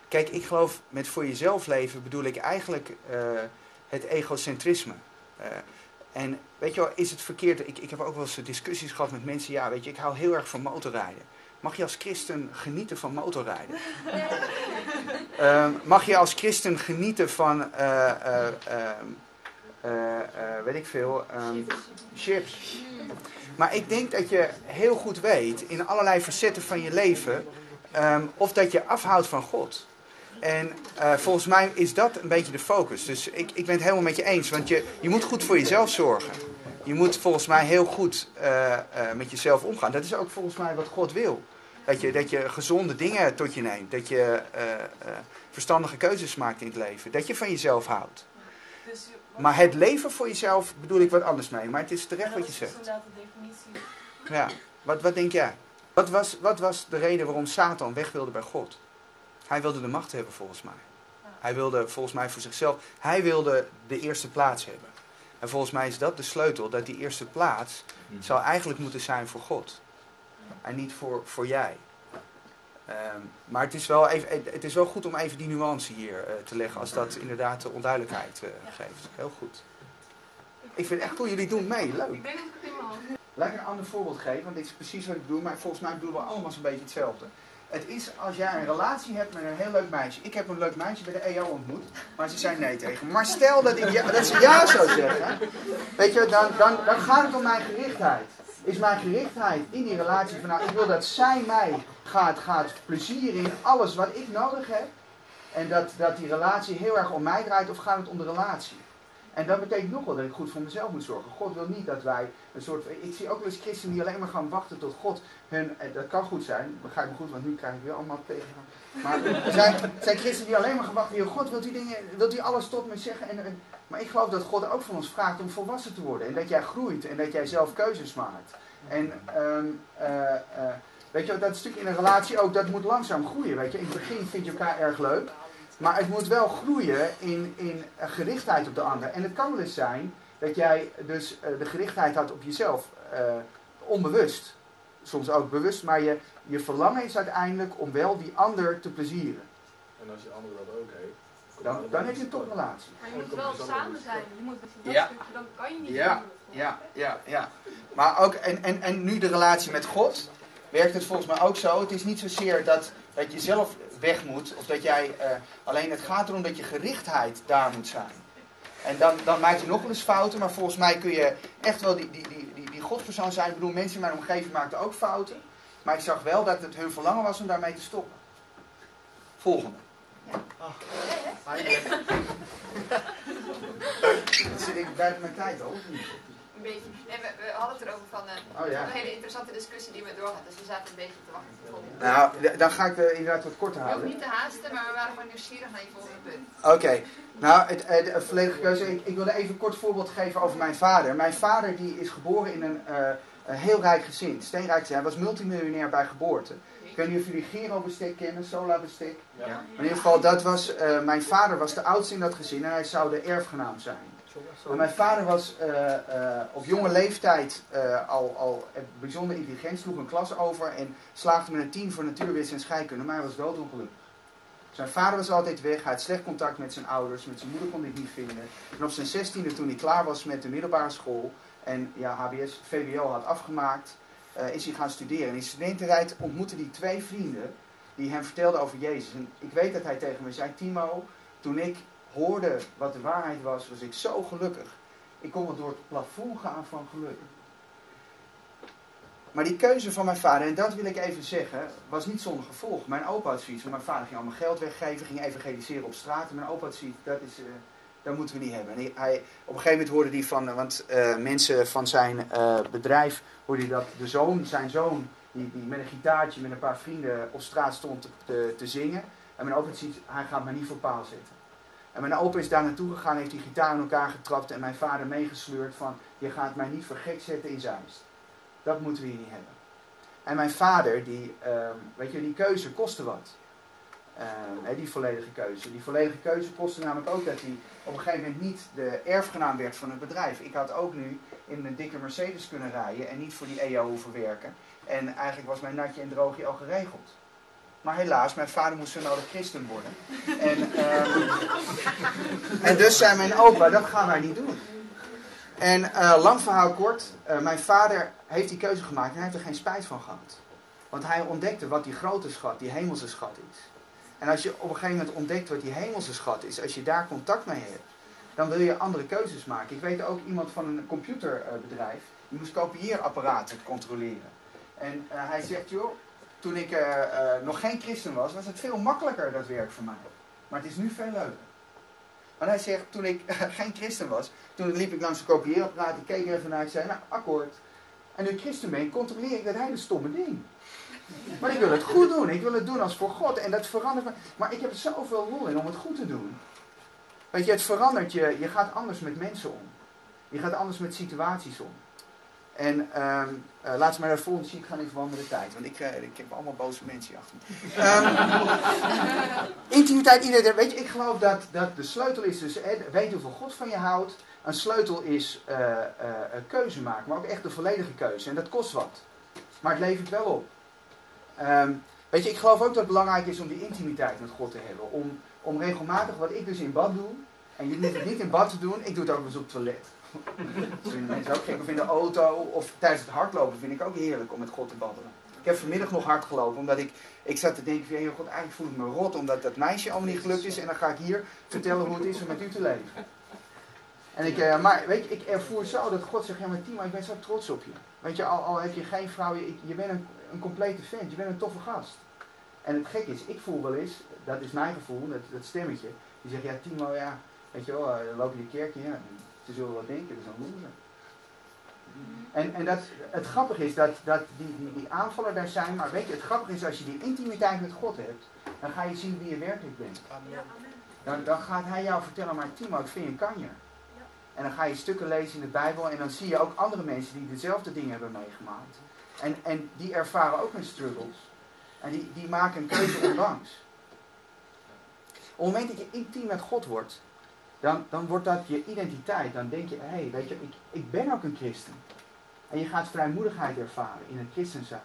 kijk, ik geloof met voor jezelf leven bedoel ik eigenlijk het egocentrisme. En weet je wel, is het verkeerd? Ik, ik heb ook wel eens discussies gehad met mensen. Ja, weet je, ik hou heel erg van motorrijden. Mag je als christen genieten van motorrijden? Ehm, mag je als christen genieten van, eh, eh, eh, weet ik veel, ehm, chips? Maar ik denk dat je heel goed weet in allerlei facetten van je leven ehm, of dat je afhoudt van God. En volgens mij is dat een beetje de focus. Dus ik, ik ben het helemaal met je eens, want je, je moet goed voor jezelf zorgen. Je moet volgens mij heel goed eh, eh, met jezelf omgaan. Dat is ook volgens mij wat God wil. Dat je, dat je gezonde dingen tot je neemt. Dat je eh, verstandige keuzes maakt in het leven. Dat je van jezelf houdt. Dus, wat- Maar het leven voor jezelf bedoel ik wat anders mee. Maar het is terecht wat dat je is dus zegt. inderdaad de definitie. Ja. Wat, wat denk jij? Wat was, wat was de reden waarom Satan weg wilde bij God? Hij wilde de macht hebben volgens mij. Hij wilde volgens mij voor zichzelf. Hij wilde de eerste plaats hebben. En volgens mij is dat de sleutel. Dat die eerste plaats zou eigenlijk moeten zijn voor God. En niet voor, voor jij. Ehm, maar het is, wel even, het is wel goed om even die nuance hier eh, te leggen. Als dat inderdaad de onduidelijkheid eh, geeft. Heel goed. Ik vind het echt cool. Jullie doen mee. Leuk. Ik denk dat ik het in mijn hand Laat ik een ander voorbeeld geven, want dit is precies wat ik bedoel, maar volgens mij bedoelen we allemaal zo'n beetje hetzelfde. Het is als jij een relatie hebt met een heel leuk meisje. Ik heb een leuk meisje bij de EO ontmoet, maar ze zei nee tegen. Maar stel dat, dat ze ja zou zeggen, weet je, dan, dan, dan gaat het om mijn gerichtheid. Is mijn gerichtheid in die relatie van nou, ik wil dat zij mij gaat, gaat plezieren in alles wat ik nodig heb. En dat, dat die relatie heel erg om mij draait of gaat het om de relatie? En dat betekent nog wel dat ik goed voor mezelf moet zorgen. God wil niet dat wij een soort. Ik zie ook wel eens christenen die alleen maar gaan wachten tot God hun. en Dat kan goed zijn, begrijp me goed, want nu krijg ik weer allemaal tegen. Maar er zijn, zijn christenen die alleen maar gaan wachten. God, wilt u, dingen, wilt u alles tot me zeggen? En, en- maar ik geloof dat God ook van ons vraagt om volwassen te worden. En dat jij groeit en dat jij zelf keuzes maakt. En ehm, eh, eh, weet je, dat stuk in een relatie ook, dat moet langzaam groeien. Weet je. In het begin vind je elkaar erg leuk. Maar het moet wel groeien in, in gerichtheid op de ander. En het kan wel eens zijn dat jij dus eh, de gerichtheid had op jezelf. eh, onbewust. Soms ook bewust. Maar je, je verlangen is uiteindelijk om wel die ander te plezieren. En als je andere dat ook heeft, Dan, dan heb je een toprelatie. Maar je moet wel samen zijn. Je moet dat Ja. stukje, dan kan je niet Ja. Ja, ja, ja. Maar ook, en, en, en nu de relatie met God, werkt het volgens mij ook zo. Het is niet zozeer dat, dat je zelf weg moet, of dat jij, eh, alleen het gaat erom dat je gerichtheid daar moet zijn. En dan, dan maak je nog wel eens fouten, maar volgens mij kun je echt wel die, die, die, die, die godspersoon zijn. Ik bedoel, mensen in mijn omgeving maakten ook fouten. Maar ik zag wel dat het hun verlangen was om daarmee te stoppen. Volgende. Zit ik buiten mijn tijd of niet? Een beetje. Nee, we, we hadden het erover van eh, Oh ja. een hele interessante discussie die we doorgaan. Dus we zaten een beetje te wachten. Nou, dan ga ik er inderdaad wat korter houden. niet te haasten, maar we waren gewoon nieuwsgierig naar je volgende punt. Oké, nou, het, het, de volledige keuze. Ik, ik wilde even een kort voorbeeld geven over mijn vader. Mijn vader die is geboren in een, eh, een heel rijk gezin, steenrijk gezin. Hij was multimiljonair bij geboorte. Ik weet niet of jullie Giro-bestek kennen, Sola-bestek. Ja. Maar in ieder geval, dat was, eh, mijn vader was de oudste in dat gezin en hij zou de erfgenaam zijn. Mijn vader was eh, eh, op jonge leeftijd eh, al, al bijzonder intelligent, sloeg een klas over en slaagde met een 10 voor natuurwets en scheikunde, maar hij was doodongelukkig. Zijn vader was altijd weg, hij had slecht contact met zijn ouders, met zijn moeder kon hij het niet vinden. En op zijn zestiende, toen hij klaar was met de middelbare school en ja, HBS, VWO had afgemaakt, is hij gaan studeren. En in studententijd ontmoette hij twee vrienden die hem vertelden over Jezus. En ik weet dat hij tegen me zei, Timo, toen ik hoorde wat de waarheid was, was ik zo gelukkig. Ik kon wel door het plafond gaan van geluk. Maar die keuze van mijn vader, en dat wil ik even zeggen, was niet zonder gevolg. Mijn opa had zoiets, mijn vader ging allemaal geld weggeven, ging evangeliseren op straat. En mijn opa had zoiets, dat, is, eh, dat moeten we niet hebben. En hij- op een gegeven moment hoorde hij van, eh, want eh, mensen van zijn bedrijf, hoorde dat de zoon, zijn zoon, die, die met een gitaartje met een paar vrienden op straat stond te, te, zingen. En mijn opa had zoiets, hij gaat me niet voor paal zetten. En mijn opa is daar naartoe gegaan, heeft die gitaar in elkaar getrapt en mijn vader meegesleurd van, je gaat mij niet voor gek zetten in Zeist. Dat moeten we hier niet hebben. En mijn vader, die, ehm, weet je, die keuze kostte wat. Ehm, die volledige keuze. Die volledige keuze kostte namelijk ook dat hij op een gegeven moment niet de erfgenaam werd van het bedrijf. Ik had ook nu in een dikke Mercedes kunnen rijden en niet voor die EO hoeven werken. En eigenlijk was mijn natje en droogje al geregeld. Maar helaas, mijn vader moest zo nodig christen worden. En, ehm, en dus zei mijn opa, dat gaan wij niet doen. En eh, lang verhaal kort, eh, mijn vader heeft die keuze gemaakt en hij heeft er geen spijt van gehad. Want hij ontdekte wat die grote schat, die hemelse schat is. En als je op een gegeven moment ontdekt wat die hemelse schat is, als je daar contact mee hebt, dan wil je andere keuzes maken. Ik weet ook iemand van een computerbedrijf, die moest kopieerapparaten controleren. En eh, hij zegt, joh, toen ik eh, eh, nog geen christen was, was het veel makkelijker dat werk voor mij. Maar het is nu veel leuker. Want hij zegt, toen ik geen christen was, toen liep ik langs een kopieerapparaat, ik keek er even naar, ik zei, nou, akkoord. En nu christen ben, controleer ik dat hele stomme ding. Maar ik wil het goed doen, ik wil het doen als voor God. En dat verandert me. Maar ik heb zoveel lol in om het goed te doen. Weet je, het verandert je, je gaat anders met mensen om. Je gaat anders met situaties om. En ehm eh, laten we maar naar de volgende sheet gaan in verband met de tijd. Want ik, eh, ik heb allemaal boze mensen achter me. Ehm, intimiteit, iedereen. Weet je, ik geloof dat, dat de sleutel is dus, hè, weet hoeveel God van je houdt. Een sleutel is een keuze maken, maar ook echt de volledige keuze. En dat kost wat. Maar het levert wel op. Ehm, weet je, ik geloof ook dat het belangrijk is om die intimiteit met God te hebben. Om, om regelmatig, wat ik dus in bad doe, en je hoeft het niet in bad te doen, ik doe het ook eens op het toilet. Dat mensen ook gek. In de auto, of tijdens het hardlopen vind ik ook heerlijk om met God te babbelen. Ik heb vanmiddag nog hard gelopen, omdat ik, ik zat te denken, van, "Heer God, eigenlijk voel ik me rot, omdat dat meisje allemaal niet gelukt is. En dan ga ik hier vertellen hoe het is om met u te leven. En ik, eh, maar weet je, ik ervoer zo dat God zegt, ja maar Timo, ik ben zo trots op je. Weet je, al, al heb je geen vrouw, je, je bent een, een complete vent, je bent een toffe gast. En het gek is, ik voel wel eens, dat is mijn gevoel, dat, dat stemmetje, die zegt, ja Timo, ja, weet je wel, eh, loop je de kerk in, ja, ze zullen wel denken, dat is een loser. En, en dat, het grappige is dat, dat die, die, die aanvallen daar zijn, maar weet je, het grappige is als je die intimiteit met God hebt, dan ga je zien wie je werkelijk bent. Dan, dan gaat hij jou vertellen, maar Timo, ik vind je een kanjer. En dan ga je stukken lezen in de Bijbel en dan zie je ook andere mensen die dezelfde dingen hebben meegemaakt. En, en die ervaren ook hun struggles. En die, die maken een keuze ondanks. Op het moment dat je intiem met God wordt, dan, dan wordt dat je identiteit. Dan denk je, hé, hey, weet je, ik, ik ben ook een christen. En je gaat vrijmoedigheid ervaren in het christen zijn.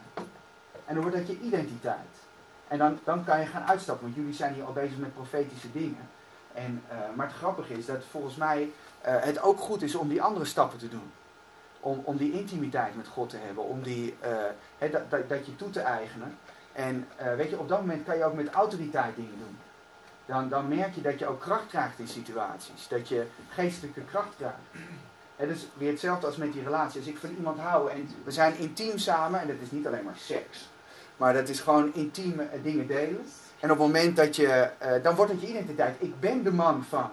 En dan wordt dat je identiteit. En dan, dan kan je gaan uitstappen, want jullie zijn hier al bezig met profetische dingen. En, eh, maar het grappige is dat volgens mij eh, het ook goed is om die andere stappen te doen. Om, om die intimiteit met God te hebben, om die, eh, dat, dat, dat je toe te eigenen. En weet je, op dat moment kan je ook met autoriteit dingen doen. Dan, dan merk je dat je ook kracht krijgt in situaties. Dat je geestelijke kracht krijgt. Het is weer hetzelfde als met die relatie. Als ik van iemand hou en we zijn intiem samen, en dat is niet alleen maar seks. Maar dat is gewoon intieme eh, dingen delen. En op het moment dat je, eh, dan wordt het je identiteit. Ik ben de man van.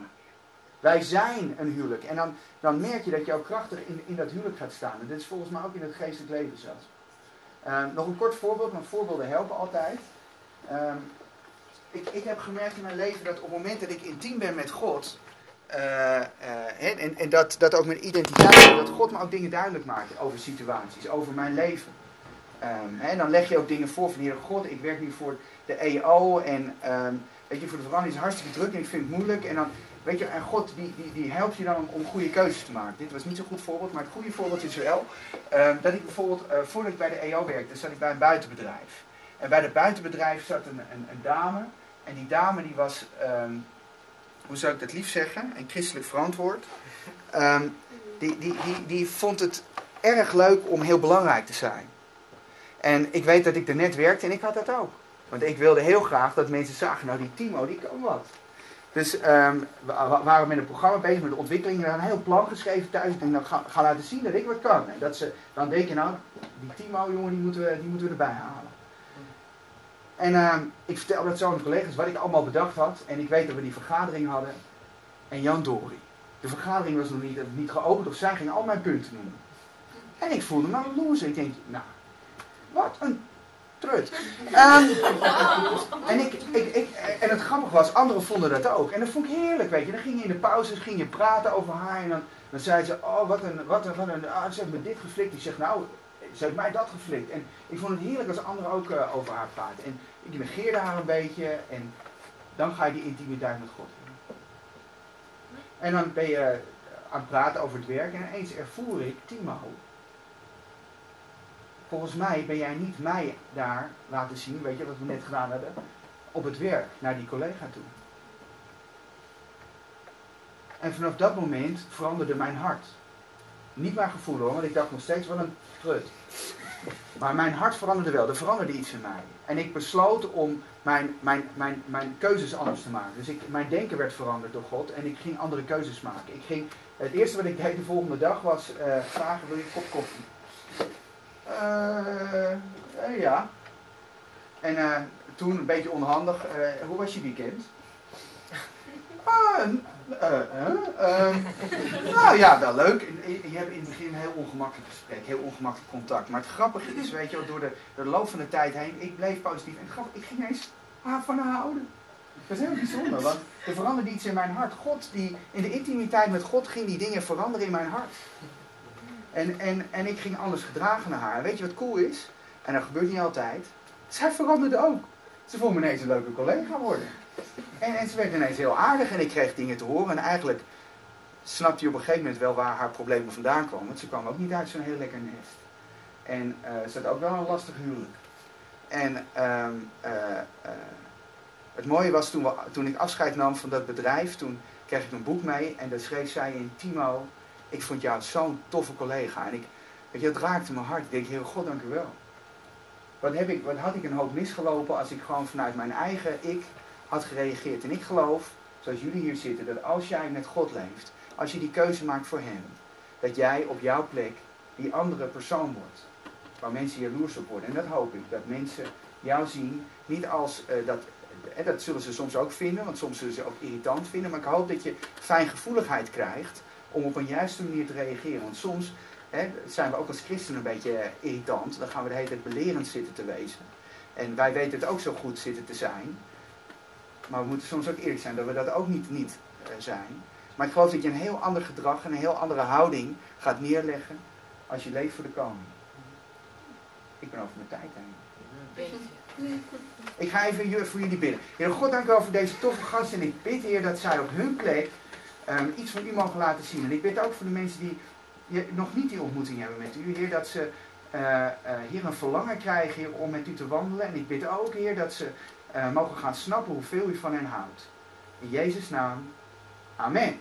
Wij zijn een huwelijk. En dan, dan merk je dat je ook krachtig in, in dat huwelijk gaat staan. En dat is volgens mij ook in het geestelijk leven zelfs. Eh, nog een kort voorbeeld, want voorbeelden helpen altijd. Ehm, ik, ik heb gemerkt in mijn leven dat op het moment dat ik intiem ben met God, eh, eh, en, en dat, dat ook mijn identiteit, dat God me ook dingen duidelijk maakt over situaties, over mijn leven. Ehm, hè, dan leg je ook dingen voor van Heer God, ik werk nu voor de EO en ehm, weet je, voor de verandering is hartstikke druk en ik vind het moeilijk. En dan, weet je, en God die, die, helpt je dan om, om goede keuzes te maken. Dit was niet zo'n goed voorbeeld, maar het goede voorbeeld is wel ehm, dat ik bijvoorbeeld, eh, voordat ik bij de EO werkte, zat ik bij een buitenbedrijf. En bij dat buitenbedrijf zat een, een, een dame. En die dame die was, ehm, hoe zou ik dat lief zeggen, en christelijk verantwoord. Ehm, die, die, die, die vond het erg leuk om heel belangrijk te zijn. En ik weet dat ik er net werkte en ik had dat ook. Want ik wilde heel graag dat mensen zagen, nou die Timo, die kan wat. Dus ehm, we wa- waren met een programma bezig met de ontwikkeling. We hadden een heel plan geschreven thuis. Ik denk, nou, ga, ga laten zien dat ik wat kan. En dat ze, dan denk je, nou, die Timo, jongen, die moeten we, die moeten we erbij halen. En ehm, ik vertelde dat zo aan de collega's wat ik allemaal bedacht had. En ik weet dat we die vergadering hadden. En Jan Dori. De vergadering was nog niet, niet geopend of zij ging al mijn punten noemen. En ik voelde me een loser. Ik denk, nou, wat een trut. Ehm, en, ik, ik, ik, en het grappige was, anderen vonden dat ook. En dat vond ik heerlijk, weet je. Dan ging je in de pauzes ging je praten over haar. En dan, dan zei ze, oh, wat een, wat een, wat een, ah, ze heeft me dit geflikt. Ik zeg, nou, ze heeft mij dat geflikt. En ik vond het heerlijk als anderen ook eh, over haar praten. En ik negeerde haar een beetje. En dan ga je die intimiteit met God in. En dan ben je aan het praten over het werk. En ineens ervoer ik, Timo, volgens mij ben jij niet mij daar laten zien, weet je wat we net gedaan hebben, op het werk, naar die collega toe. En vanaf dat moment veranderde mijn hart. Niet mijn gevoel hoor, want ik dacht nog steeds wel een trut. Maar mijn hart veranderde wel, er veranderde iets in mij. En ik besloot om mijn, mijn, mijn, mijn keuzes anders te maken. Dus ik, mijn denken werd veranderd door God en ik ging andere keuzes maken. Ik ging, het eerste wat ik deed de volgende dag was eh, vragen, wil je een kop koffie? Eh, ja. En toen een beetje onhandig, hoe was je weekend? Eh, eh, ehm, nou ja, wel leuk. Je hebt in het begin een heel ongemakkelijk gesprek, heel ongemakkelijk contact. Maar het grappige is, weet je wel, door de, de loop van de tijd heen, ik bleef positief. En ik ging eens van haar houden. Dat is heel bijzonder, want er veranderde iets in mijn hart. God, die, in de intimiteit met God ging die dingen veranderen in mijn hart. En, en, en ik ging anders gedragen naar haar. Weet je wat cool is? En dat gebeurt niet altijd. Zij veranderde ook. Ze vond me ineens een leuke collega worden. En, ze werd ineens heel aardig en ik kreeg dingen te horen. En eigenlijk snapte je op een gegeven moment wel waar haar problemen vandaan kwamen. Want ze kwam ook niet uit zo'n heel lekker nest. En eh, ze had ook wel een lastig huwelijk. En ehm, eh, eh, het mooie was toen, we, toen ik afscheid nam van dat bedrijf, toen kreeg ik een boek mee. En daar schreef zij in Timo, ik vond jou zo'n toffe collega. En ik, weet je, het raakte mijn hart. Ik denk, heel God, dank u wel. Wat, heb ik, wat had ik een hoop misgelopen als ik gewoon vanuit mijn eigen ik had gereageerd. En ik geloof, zoals jullie hier zitten, dat als jij met God leeft, als je die keuze maakt voor Hem, dat jij op jouw plek die andere persoon wordt. Waar mensen jaloers op worden. En dat hoop ik, dat mensen jou zien, niet als eh, dat, en dat zullen ze soms ook vinden, want soms zullen ze ook irritant vinden, maar ik hoop dat je fijngevoeligheid krijgt om op een juiste manier te reageren. Want soms hè, zijn we ook als christenen een beetje eh, irritant, dan gaan we de hele tijd belerend zitten te wezen. En wij weten het ook zo goed zitten te zijn. Maar we moeten soms ook eerlijk zijn dat we dat ook niet, niet eh, zijn. Maar ik geloof dat je een heel ander gedrag en een heel andere houding gaat neerleggen als je leeft voor de koning. Ik ben over mijn tijd heen. Ik ga even voor jullie bidden. Heer God, dank u wel voor deze toffe gasten. En ik bid, Heer, dat zij op hun plek ehm, iets van u mogen laten zien. En ik bid ook voor de mensen die, nog niet die ontmoeting hebben met u. Heer, dat ze eh, eh, hier een verlangen krijgen, om met u te wandelen. En ik bid ook, Heer, dat ze eh, mogen gaan snappen hoeveel u van hen houdt. In Jezus' naam. Amen.